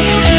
you.